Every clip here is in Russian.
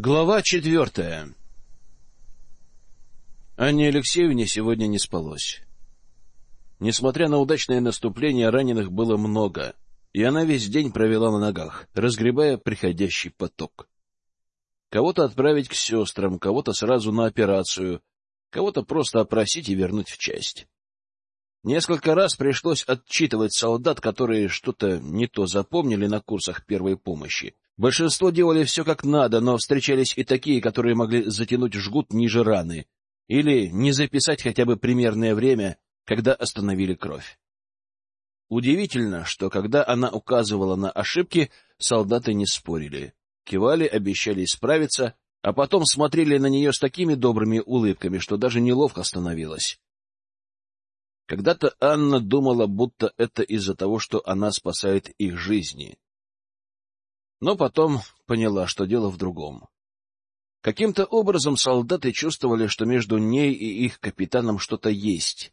Глава четвертая Анне Алексеевне сегодня не спалось. Несмотря на удачное наступление, раненых было много, и она весь день провела на ногах, разгребая приходящий поток. Кого-то отправить к сестрам, кого-то сразу на операцию, кого-то просто опросить и вернуть в часть. Несколько раз пришлось отчитывать солдат, которые что-то не то запомнили на курсах первой помощи, Большинство делали все как надо, но встречались и такие, которые могли затянуть жгут ниже раны или не записать хотя бы примерное время, когда остановили кровь. Удивительно, что когда она указывала на ошибки, солдаты не спорили, кивали, обещали исправиться, а потом смотрели на нее с такими добрыми улыбками, что даже неловко становилось. Когда-то Анна думала, будто это из-за того, что она спасает их жизни но потом поняла, что дело в другом. Каким-то образом солдаты чувствовали, что между ней и их капитаном что-то есть.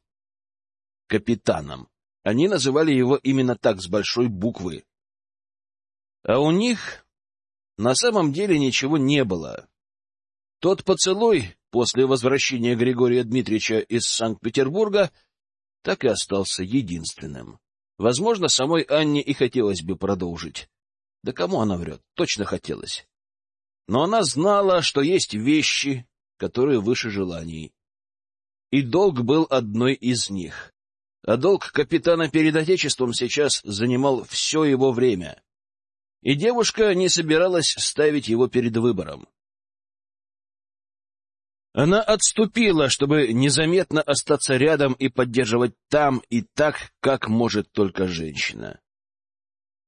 Капитаном. Они называли его именно так, с большой буквы. А у них на самом деле ничего не было. Тот поцелуй после возвращения Григория Дмитриевича из Санкт-Петербурга так и остался единственным. Возможно, самой Анне и хотелось бы продолжить. Да кому она врет? Точно хотелось. Но она знала, что есть вещи, которые выше желаний. И долг был одной из них. А долг капитана перед Отечеством сейчас занимал все его время. И девушка не собиралась ставить его перед выбором. Она отступила, чтобы незаметно остаться рядом и поддерживать там и так, как может только женщина.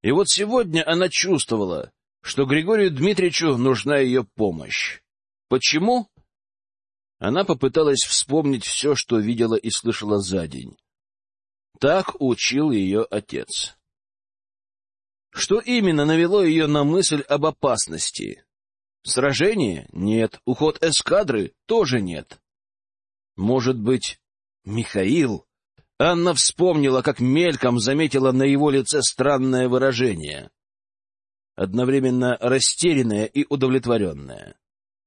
И вот сегодня она чувствовала, что Григорию Дмитриевичу нужна ее помощь. Почему? Она попыталась вспомнить все, что видела и слышала за день. Так учил ее отец. Что именно навело ее на мысль об опасности? Сражение? Нет. Уход эскадры? Тоже нет. Может быть, Михаил? Анна вспомнила, как мельком заметила на его лице странное выражение. Одновременно растерянное и удовлетворенное.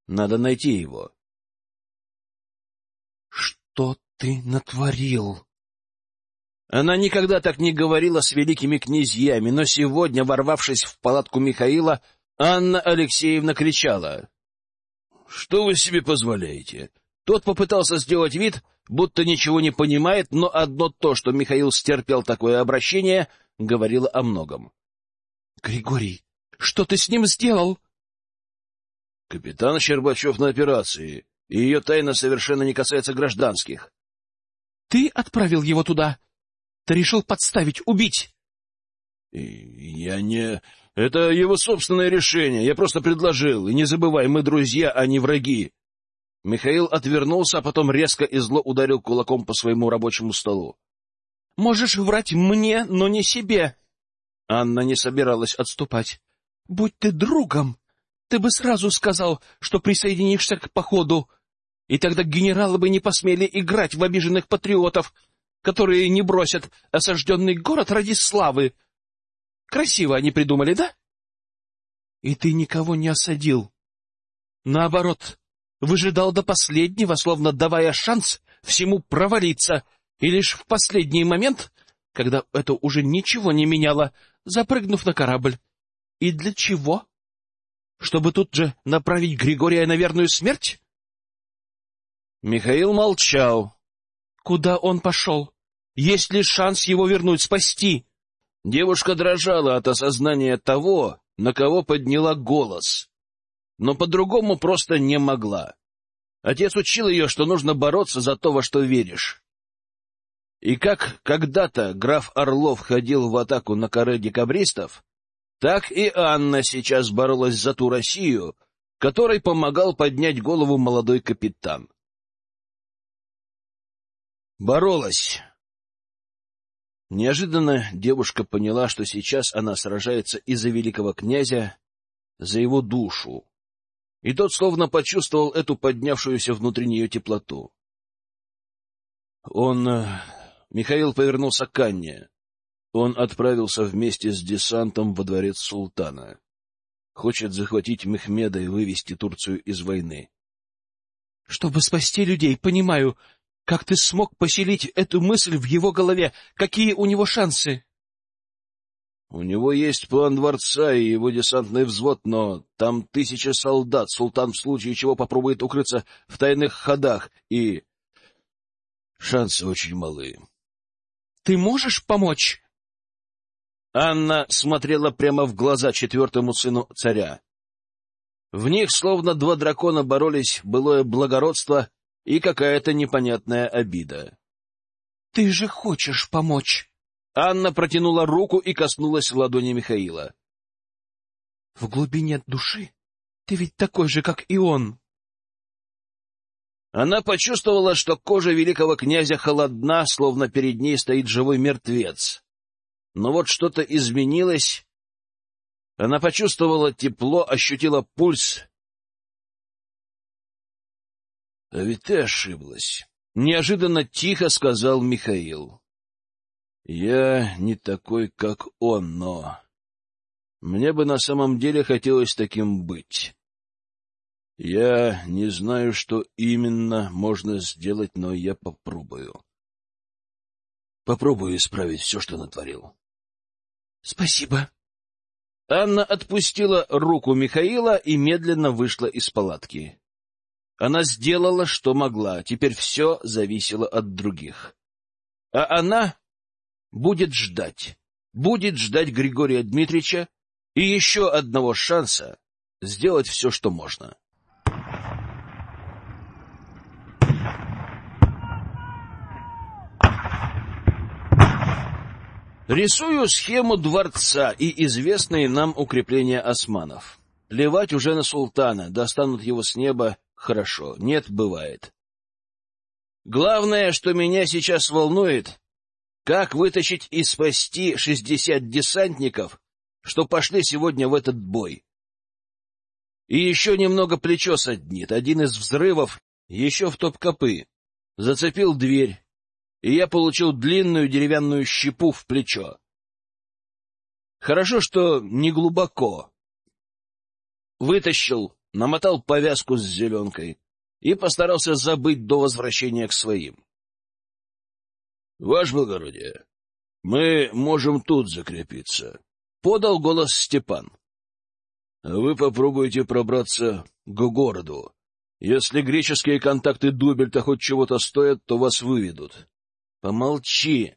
Надо найти его. — Что ты натворил? Она никогда так не говорила с великими князьями, но сегодня, ворвавшись в палатку Михаила, Анна Алексеевна кричала. — Что вы себе позволяете? Тот попытался сделать вид, будто ничего не понимает, но одно то, что Михаил стерпел такое обращение, говорило о многом. — Григорий, что ты с ним сделал? — Капитан Щербачев на операции, и ее тайна совершенно не касается гражданских. — Ты отправил его туда? Ты решил подставить, убить? — Я не... Это его собственное решение. Я просто предложил. И не забывай, мы друзья, а не враги. Михаил отвернулся, а потом резко и зло ударил кулаком по своему рабочему столу. — Можешь врать мне, но не себе. Анна не собиралась отступать. — Будь ты другом, ты бы сразу сказал, что присоединишься к походу, и тогда генералы бы не посмели играть в обиженных патриотов, которые не бросят осажденный город ради славы. Красиво они придумали, да? И ты никого не осадил. Наоборот, выжидал до последнего, словно давая шанс всему провалиться, и лишь в последний момент, когда это уже ничего не меняло, запрыгнув на корабль. И для чего? Чтобы тут же направить Григория на верную смерть? Михаил молчал. Куда он пошел? Есть ли шанс его вернуть, спасти? Девушка дрожала от осознания того, на кого подняла голос но по-другому просто не могла. Отец учил ее, что нужно бороться за то, во что веришь. И как когда-то граф Орлов ходил в атаку на коры декабристов, так и Анна сейчас боролась за ту Россию, которой помогал поднять голову молодой капитан. Боролась. Неожиданно девушка поняла, что сейчас она сражается из-за великого князя, за его душу и тот словно почувствовал эту поднявшуюся внутри нее теплоту. Он... Э, Михаил повернулся к Анне. Он отправился вместе с десантом во дворец султана. хочет захватить Мехмеда и вывести Турцию из войны. — Чтобы спасти людей, понимаю. Как ты смог поселить эту мысль в его голове? Какие у него шансы? У него есть план дворца и его десантный взвод, но там тысяча солдат. Султан в случае чего попробует укрыться в тайных ходах, и... Шансы очень малы. — Ты можешь помочь? Анна смотрела прямо в глаза четвертому сыну царя. В них словно два дракона боролись былое благородство и какая-то непонятная обида. — Ты же хочешь помочь? Анна протянула руку и коснулась ладони Михаила. — В глубине души ты ведь такой же, как и он. Она почувствовала, что кожа великого князя холодна, словно перед ней стоит живой мертвец. Но вот что-то изменилось. Она почувствовала тепло, ощутила пульс. — А ведь ты ошиблась. Неожиданно тихо сказал Михаил. Я не такой, как он, но... Мне бы на самом деле хотелось таким быть. Я не знаю, что именно можно сделать, но я попробую. Попробую исправить все, что натворил. — Спасибо. Анна отпустила руку Михаила и медленно вышла из палатки. Она сделала, что могла, теперь все зависело от других. А она будет ждать, будет ждать Григория Дмитриевича и еще одного шанса сделать все, что можно. Рисую схему дворца и известные нам укрепления османов. Плевать уже на султана, достанут его с неба, хорошо, нет, бывает. Главное, что меня сейчас волнует, как вытащить и спасти шестьдесят десантников, что пошли сегодня в этот бой? И еще немного плечо соднит. Один из взрывов еще в топ-копы. Зацепил дверь, и я получил длинную деревянную щепу в плечо. Хорошо, что не глубоко. Вытащил, намотал повязку с зеленкой и постарался забыть до возвращения к своим. — Ваше благородие, мы можем тут закрепиться, — подал голос Степан. — Вы попробуйте пробраться к городу. Если греческие контакты Дубельта хоть чего-то стоят, то вас выведут. — Помолчи.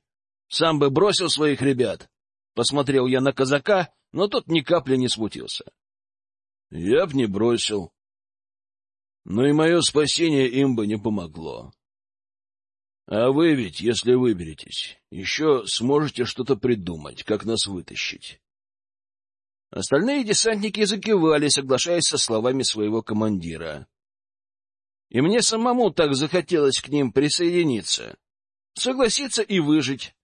Сам бы бросил своих ребят. Посмотрел я на казака, но тот ни капли не смутился. — Я б не бросил. Но и мое спасение им бы не помогло. А вы ведь, если выберетесь, еще сможете что-то придумать, как нас вытащить. Остальные десантники закивали, соглашаясь со словами своего командира. И мне самому так захотелось к ним присоединиться, согласиться и выжить.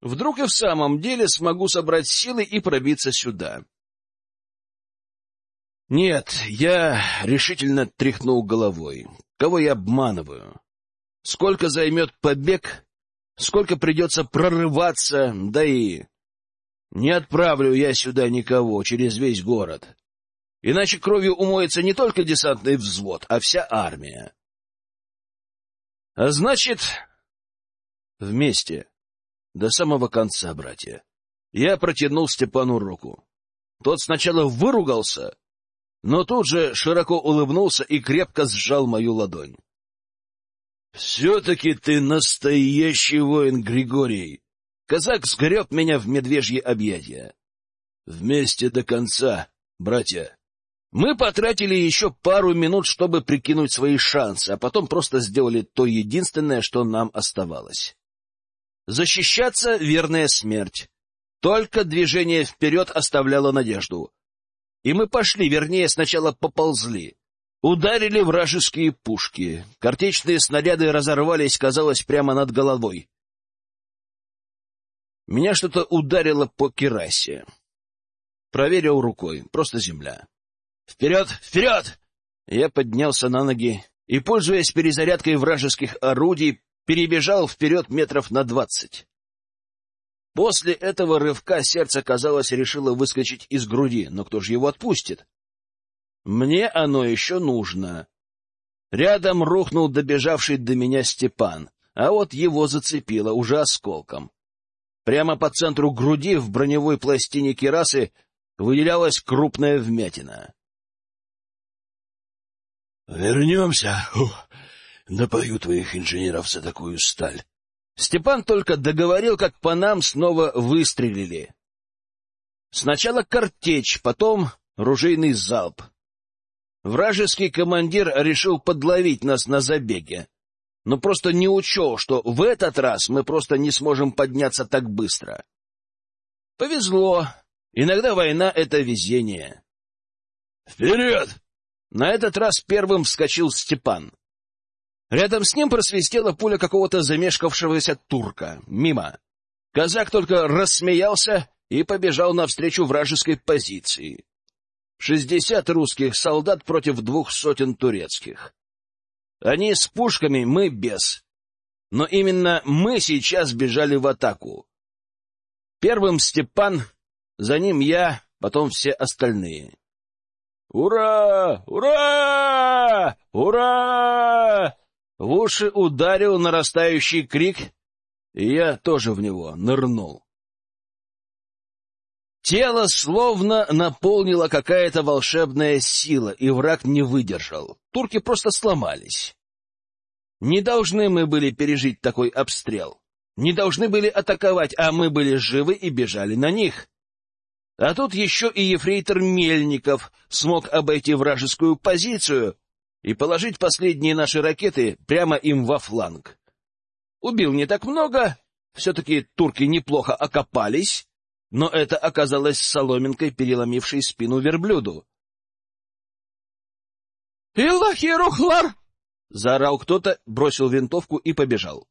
Вдруг и в самом деле смогу собрать силы и пробиться сюда. Нет, я решительно тряхнул головой. Кого я обманываю? Сколько займет побег, сколько придется прорываться, да и... Не отправлю я сюда никого через весь город. Иначе кровью умоется не только десантный взвод, а вся армия. А значит, вместе, до самого конца, братья. Я протянул Степану руку. Тот сначала выругался, но тут же широко улыбнулся и крепко сжал мою ладонь. Все-таки ты настоящий воин, Григорий. Казак сгреб меня в медвежье объятия. Вместе до конца, братья. Мы потратили еще пару минут, чтобы прикинуть свои шансы, а потом просто сделали то единственное, что нам оставалось. Защищаться — верная смерть. Только движение вперед оставляло надежду. И мы пошли, вернее, сначала поползли. Ударили вражеские пушки. Картечные снаряды разорвались, казалось, прямо над головой. Меня что-то ударило по керасе. Проверил рукой. Просто земля. «Вперед! Вперед!» Я поднялся на ноги и, пользуясь перезарядкой вражеских орудий, перебежал вперед метров на двадцать. После этого рывка сердце, казалось, решило выскочить из груди, но кто же его отпустит? Мне оно еще нужно. Рядом рухнул добежавший до меня Степан, а вот его зацепило уже осколком. Прямо по центру груди в броневой пластине керасы выделялась крупная вмятина. — Вернемся. Ух, напою твоих инженеров за такую сталь. Степан только договорил, как по нам снова выстрелили. Сначала картечь, потом ружейный залп. Вражеский командир решил подловить нас на забеге, но просто не учел, что в этот раз мы просто не сможем подняться так быстро. Повезло. Иногда война — это везение. «Вперед!» На этот раз первым вскочил Степан. Рядом с ним просвистела пуля какого-то замешкавшегося турка. Мимо. Казак только рассмеялся и побежал навстречу вражеской позиции. Шестьдесят русских солдат против двух сотен турецких. Они с пушками, мы без. Но именно мы сейчас бежали в атаку. Первым Степан, за ним я, потом все остальные. «Ура! Ура! Ура!» В уши ударил нарастающий крик, и я тоже в него нырнул. Тело словно наполнила какая-то волшебная сила, и враг не выдержал. Турки просто сломались. Не должны мы были пережить такой обстрел. Не должны были атаковать, а мы были живы и бежали на них. А тут еще и ефрейтор Мельников смог обойти вражескую позицию и положить последние наши ракеты прямо им во фланг. Убил не так много, все-таки турки неплохо окопались, но это оказалось соломинкой, переломившей спину верблюду. «Иллахи рухлар!» — заорал кто-то, бросил винтовку и побежал.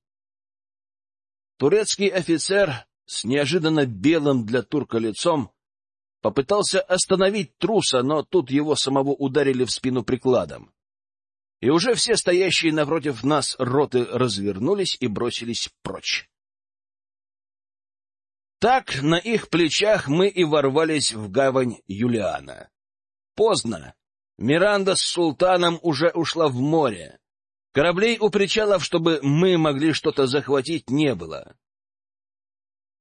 Турецкий офицер с неожиданно белым для турка лицом попытался остановить труса, но тут его самого ударили в спину прикладом и уже все стоящие напротив нас роты развернулись и бросились прочь. Так на их плечах мы и ворвались в гавань Юлиана. Поздно. Миранда с султаном уже ушла в море. Кораблей у причалов, чтобы мы могли что-то захватить, не было.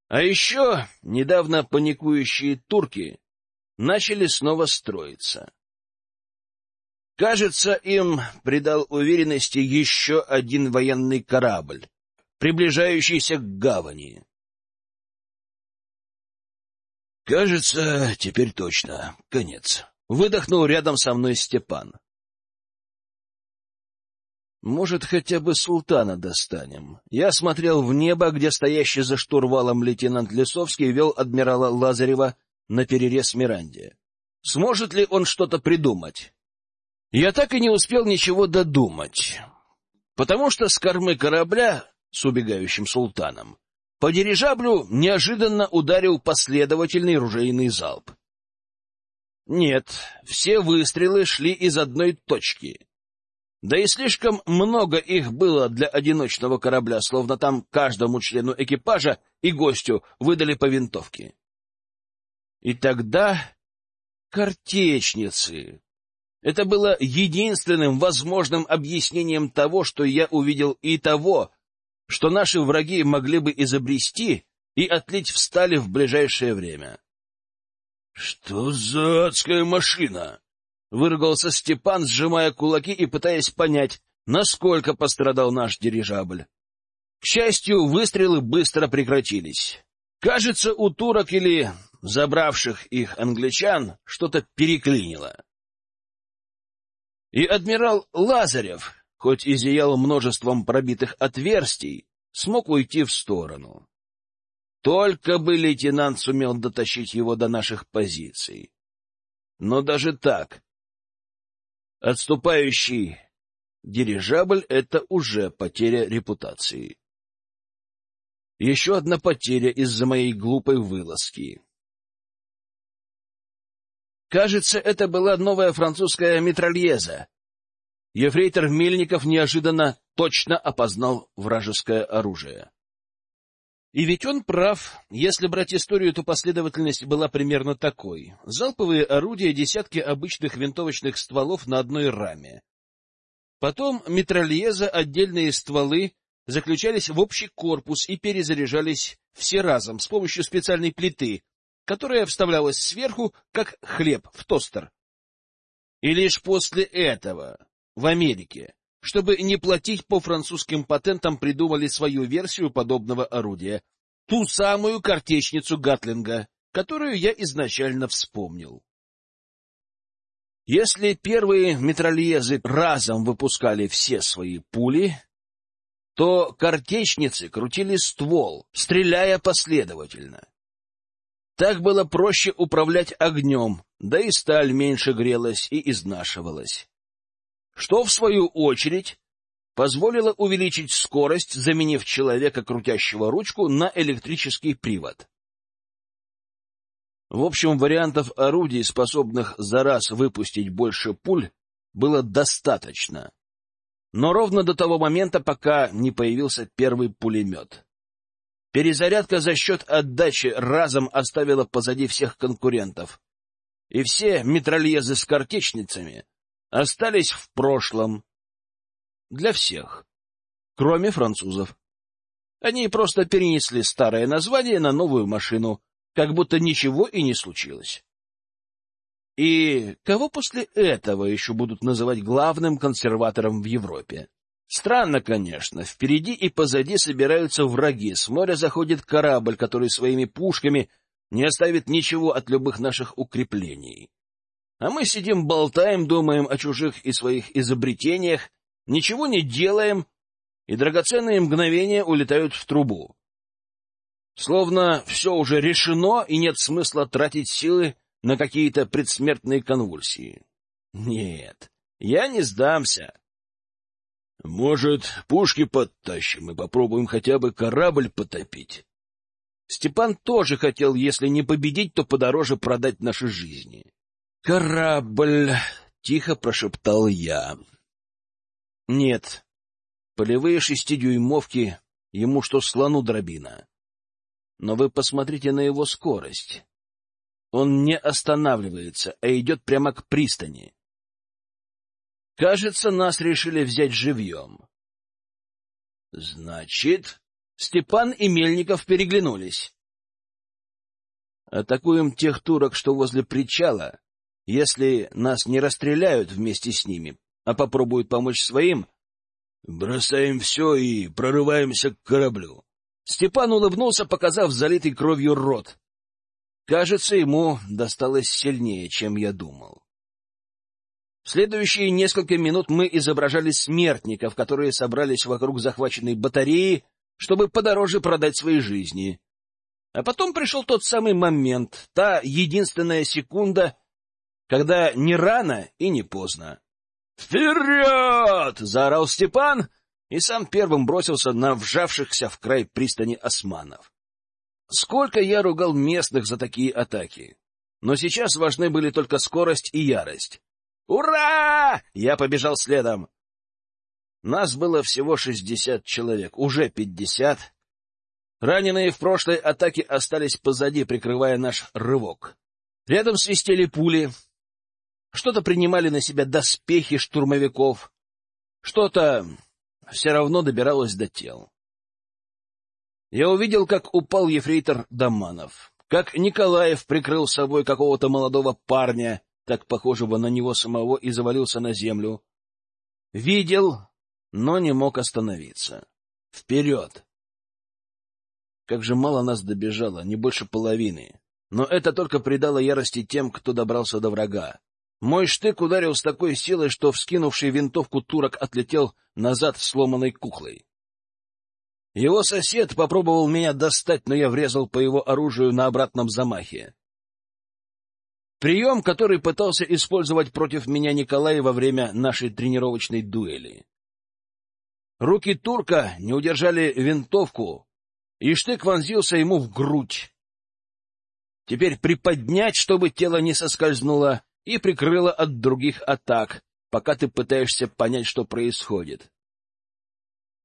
А еще недавно паникующие турки начали снова строиться. Кажется, им придал уверенности еще один военный корабль, приближающийся к гавани. Кажется, теперь точно. Конец. Выдохнул рядом со мной Степан. Может, хотя бы султана достанем. Я смотрел в небо, где стоящий за штурвалом лейтенант Лесовский вел адмирала Лазарева на перерез Миранде. Сможет ли он что-то придумать? Я так и не успел ничего додумать, потому что с кормы корабля с убегающим султаном по дирижаблю неожиданно ударил последовательный ружейный залп. Нет, все выстрелы шли из одной точки. Да и слишком много их было для одиночного корабля, словно там каждому члену экипажа и гостю выдали по винтовке. И тогда картечницы, это было единственным возможным объяснением того, что я увидел, и того, что наши враги могли бы изобрести и отлить в стали в ближайшее время. — Что за адская машина? — выругался Степан, сжимая кулаки и пытаясь понять, насколько пострадал наш дирижабль. К счастью, выстрелы быстро прекратились. Кажется, у турок или забравших их англичан что-то переклинило. И адмирал Лазарев, хоть и зиял множеством пробитых отверстий, смог уйти в сторону. Только бы лейтенант сумел дотащить его до наших позиций. Но даже так, отступающий дирижабль — это уже потеря репутации. Еще одна потеря из-за моей глупой вылазки. Кажется, это была новая французская митральеза. Ефрейтор Мельников неожиданно точно опознал вражеское оружие. И ведь он прав. Если брать историю, то последовательность была примерно такой. Залповые орудия, десятки обычных винтовочных стволов на одной раме. Потом метрольеза, отдельные стволы заключались в общий корпус и перезаряжались все разом с помощью специальной плиты, которая вставлялась сверху, как хлеб в тостер. И лишь после этого в Америке чтобы не платить по французским патентам, придумали свою версию подобного орудия, ту самую картечницу Гатлинга, которую я изначально вспомнил. Если первые метрольезы разом выпускали все свои пули, то картечницы крутили ствол, стреляя последовательно. Так было проще управлять огнем, да и сталь меньше грелась и изнашивалась что, в свою очередь, позволило увеличить скорость, заменив человека, крутящего ручку, на электрический привод. В общем, вариантов орудий, способных за раз выпустить больше пуль, было достаточно. Но ровно до того момента, пока не появился первый пулемет. Перезарядка за счет отдачи разом оставила позади всех конкурентов. И все метрольезы с картечницами остались в прошлом. Для всех, кроме французов. Они просто перенесли старое название на новую машину, как будто ничего и не случилось. И кого после этого еще будут называть главным консерватором в Европе? Странно, конечно. Впереди и позади собираются враги. С моря заходит корабль, который своими пушками не оставит ничего от любых наших укреплений. А мы сидим, болтаем, думаем о чужих и своих изобретениях, ничего не делаем, и драгоценные мгновения улетают в трубу. Словно все уже решено, и нет смысла тратить силы на какие-то предсмертные конвульсии. Нет, я не сдамся. Может, пушки подтащим и попробуем хотя бы корабль потопить? Степан тоже хотел, если не победить, то подороже продать наши жизни. «Корабль!» — тихо прошептал я. «Нет, полевые шестидюймовки ему что слону дробина. Но вы посмотрите на его скорость. Он не останавливается, а идет прямо к пристани. Кажется, нас решили взять живьем». «Значит...» Степан и Мельников переглянулись. «Атакуем тех турок, что возле причала, если нас не расстреляют вместе с ними, а попробуют помочь своим, бросаем все и прорываемся к кораблю. Степан улыбнулся, показав залитый кровью рот. Кажется, ему досталось сильнее, чем я думал. В следующие несколько минут мы изображали смертников, которые собрались вокруг захваченной батареи, чтобы подороже продать свои жизни. А потом пришел тот самый момент, та единственная секунда, когда не рано и не поздно. «Вперед!» — заорал Степан и сам первым бросился на вжавшихся в край пристани османов. Сколько я ругал местных за такие атаки! Но сейчас важны были только скорость и ярость. «Ура!» — я побежал следом. Нас было всего шестьдесят человек, уже пятьдесят. Раненые в прошлой атаке остались позади, прикрывая наш рывок. Рядом свистели пули, что-то принимали на себя доспехи штурмовиков, что-то все равно добиралось до тел. Я увидел, как упал ефрейтор Доманов, как Николаев прикрыл собой какого-то молодого парня, так похожего на него самого, и завалился на землю. Видел, но не мог остановиться. Вперед! Как же мало нас добежало, не больше половины. Но это только придало ярости тем, кто добрался до врага. Мой штык ударил с такой силой, что вскинувший винтовку турок отлетел назад сломанной куклой. Его сосед попробовал меня достать, но я врезал по его оружию на обратном замахе. Прием, который пытался использовать против меня Николай во время нашей тренировочной дуэли. Руки турка не удержали винтовку, и штык вонзился ему в грудь. Теперь приподнять, чтобы тело не соскользнуло, и прикрыла от других атак, пока ты пытаешься понять, что происходит.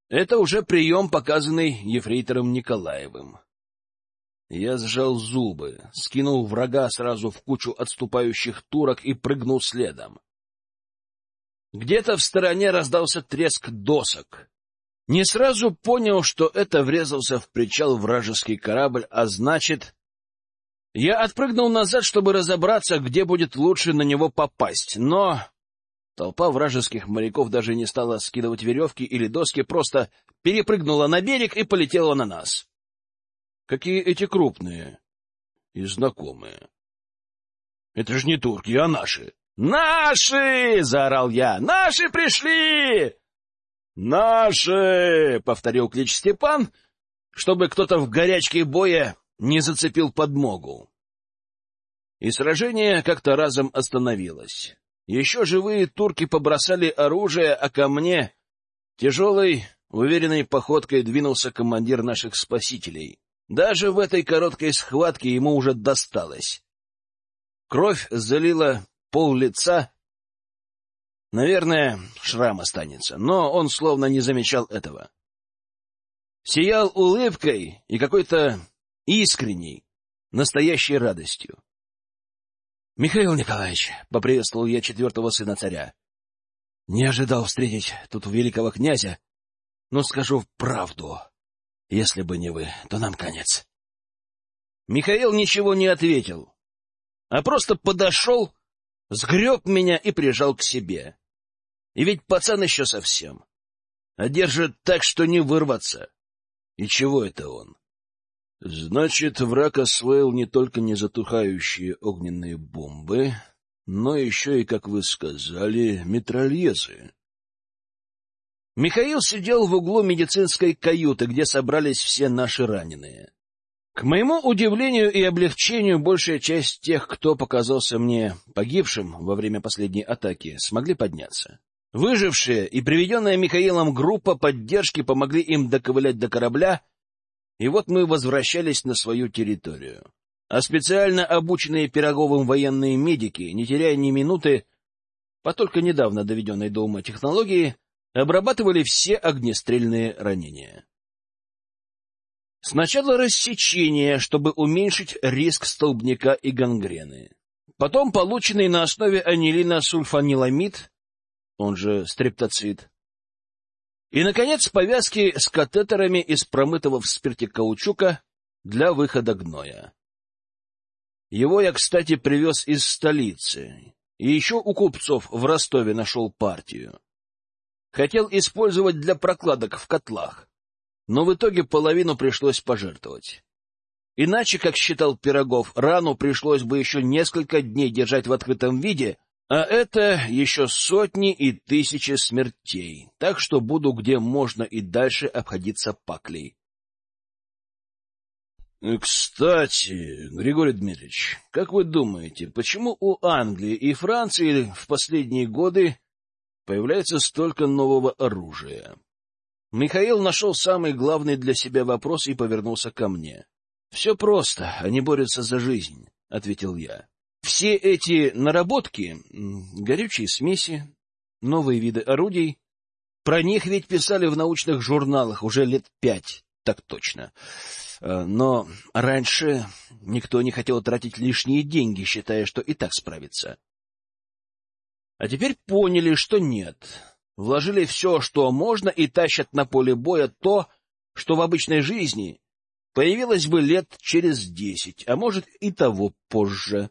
Это уже прием, показанный ефрейтором Николаевым. Я сжал зубы, скинул врага сразу в кучу отступающих турок и прыгнул следом. Где-то в стороне раздался треск досок. Не сразу понял, что это врезался в причал вражеский корабль, а значит... Я отпрыгнул назад, чтобы разобраться, где будет лучше на него попасть, но... Толпа вражеских моряков даже не стала скидывать веревки или доски, просто перепрыгнула на берег и полетела на нас. Какие эти крупные и знакомые. Это же не турки, а наши. «Наши!» — заорал я. «Наши пришли!» «Наши!» — повторил клич Степан, чтобы кто-то в горячке боя не зацепил подмогу. И сражение как-то разом остановилось. Еще живые турки побросали оружие, а ко мне тяжелой, уверенной походкой двинулся командир наших спасителей. Даже в этой короткой схватке ему уже досталось. Кровь залила пол лица. Наверное, шрам останется, но он словно не замечал этого. Сиял улыбкой и какой-то искренней, настоящей радостью. — Михаил Николаевич, — поприветствовал я четвертого сына царя, — не ожидал встретить тут великого князя, но скажу правду. Если бы не вы, то нам конец. Михаил ничего не ответил, а просто подошел, сгреб меня и прижал к себе. И ведь пацан еще совсем. А держит так, что не вырваться. И чего это он? Значит, враг освоил не только незатухающие огненные бомбы, но еще и, как вы сказали, метрольезы. Михаил сидел в углу медицинской каюты, где собрались все наши раненые. К моему удивлению и облегчению, большая часть тех, кто показался мне погибшим во время последней атаки, смогли подняться. Выжившие и приведенная Михаилом группа поддержки помогли им доковылять до корабля, и вот мы возвращались на свою территорию. А специально обученные Пироговым военные медики, не теряя ни минуты, по только недавно доведенной до ума технологии, обрабатывали все огнестрельные ранения. Сначала рассечение, чтобы уменьшить риск столбняка и гангрены. Потом полученный на основе анилина сульфаниламид, он же стрептоцит. И, наконец, повязки с катетерами из промытого в спирте каучука для выхода гноя. Его я, кстати, привез из столицы. И еще у купцов в Ростове нашел партию. Хотел использовать для прокладок в котлах, но в итоге половину пришлось пожертвовать. Иначе, как считал Пирогов, рану пришлось бы еще несколько дней держать в открытом виде, а это еще сотни и тысячи смертей, так что буду где можно и дальше обходиться паклей. — Кстати, Григорий Дмитриевич, как вы думаете, почему у Англии и Франции в последние годы появляется столько нового оружия. Михаил нашел самый главный для себя вопрос и повернулся ко мне. — Все просто, они борются за жизнь, — ответил я. Все эти наработки, горючие смеси, новые виды орудий, про них ведь писали в научных журналах уже лет пять, так точно. Э, но раньше никто не хотел тратить лишние деньги, считая, что и так справится. А теперь поняли, что нет. Вложили все, что можно, и тащат на поле боя то, что в обычной жизни появилось бы лет через десять, а может и того позже.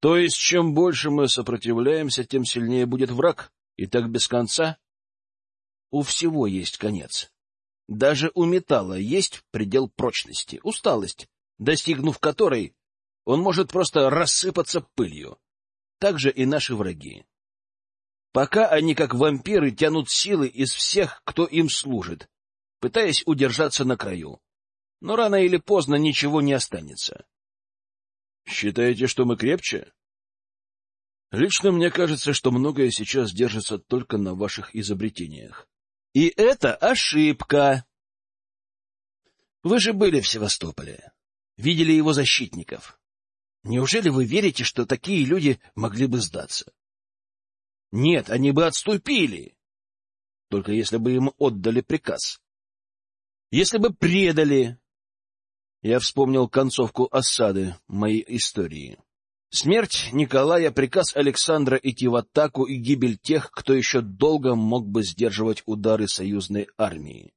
То есть, чем больше мы сопротивляемся, тем сильнее будет враг, и так без конца? У всего есть конец. Даже у металла есть предел прочности, усталость, достигнув которой он может просто рассыпаться пылью так же и наши враги. Пока они, как вампиры, тянут силы из всех, кто им служит, пытаясь удержаться на краю. Но рано или поздно ничего не останется. Считаете, что мы крепче? Лично мне кажется, что многое сейчас держится только на ваших изобретениях. И это ошибка. Вы же были в Севастополе, видели его защитников. Неужели вы верите, что такие люди могли бы сдаться? Нет, они бы отступили. только если бы им отдали приказ. Если бы предали... Я вспомнил концовку осады моей истории. Смерть Николая, приказ Александра идти в атаку и гибель тех, кто еще долго мог бы сдерживать удары союзной армии.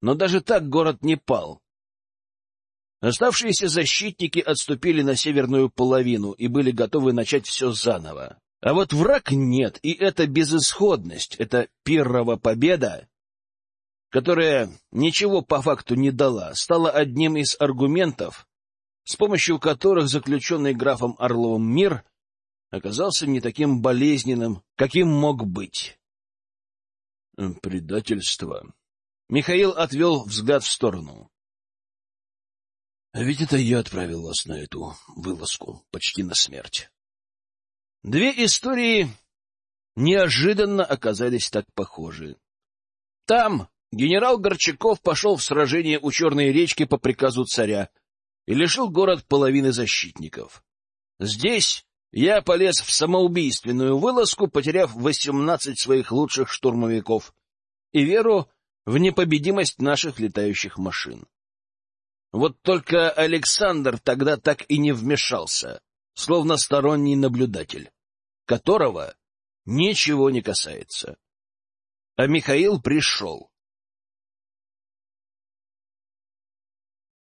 Но даже так город не пал. Оставшиеся защитники отступили на северную половину и были готовы начать все заново. А вот враг нет, и это безысходность, это первая победа, которая ничего по факту не дала, стала одним из аргументов, с помощью которых заключенный графом Орловым мир оказался не таким болезненным, каким мог быть. Предательство. Михаил отвел взгляд в сторону. А ведь это я отправил вас на эту вылазку, почти на смерть. Две истории неожиданно оказались так похожи. Там генерал Горчаков пошел в сражение у Черной речки по приказу царя и лишил город половины защитников. Здесь я полез в самоубийственную вылазку, потеряв восемнадцать своих лучших штурмовиков и веру в непобедимость наших летающих машин. Вот только Александр тогда так и не вмешался, словно сторонний наблюдатель, которого ничего не касается. А Михаил пришел.